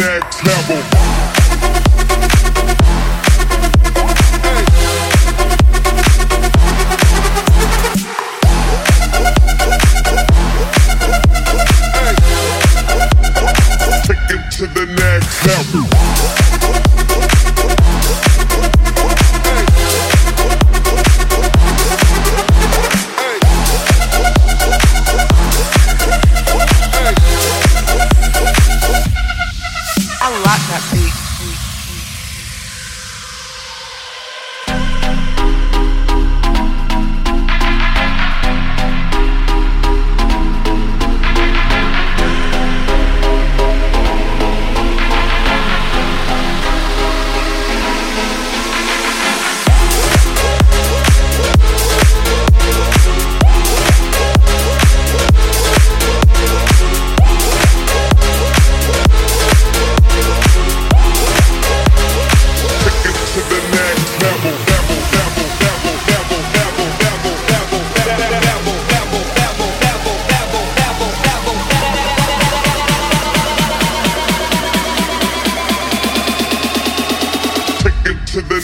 next level. to the next level.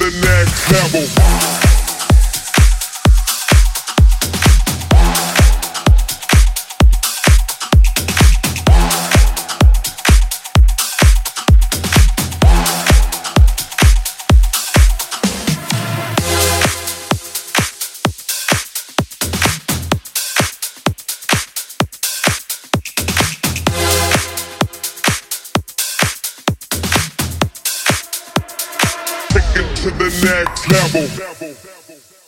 the next level. to the next level.